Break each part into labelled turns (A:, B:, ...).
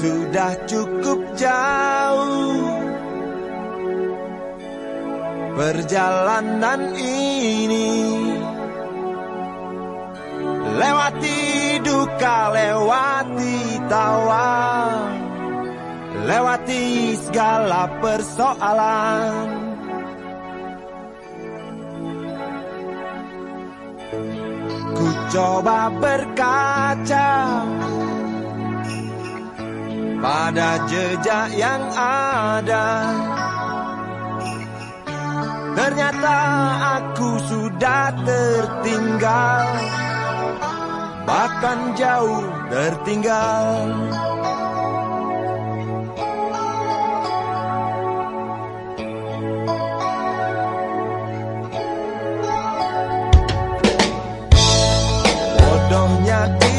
A: sudah cukup jauh. Perjalanan ini lewati duka lewati tawa. Lewati segala persoalan. Ku coba berkaca pada jejak yang ada Ternyata aku sudah tertinggal. Bahkan jauh tertinggal. Bodohnya diriku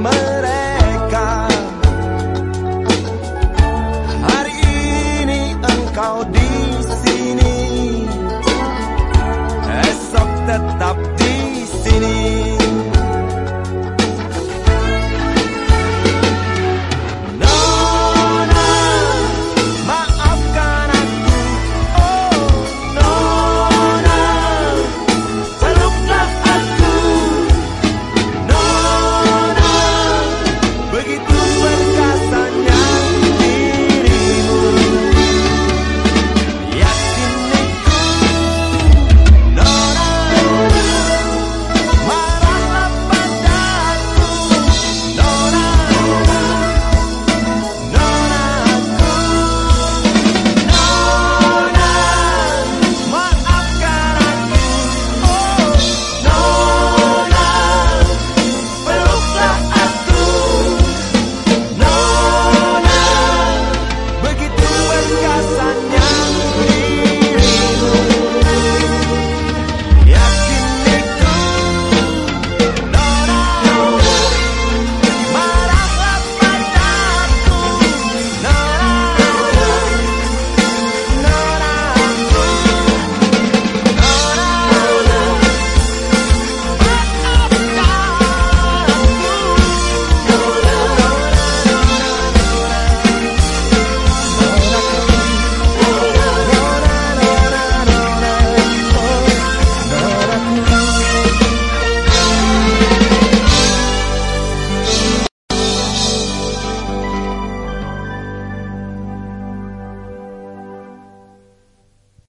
A: mereka. Hari ini engkau di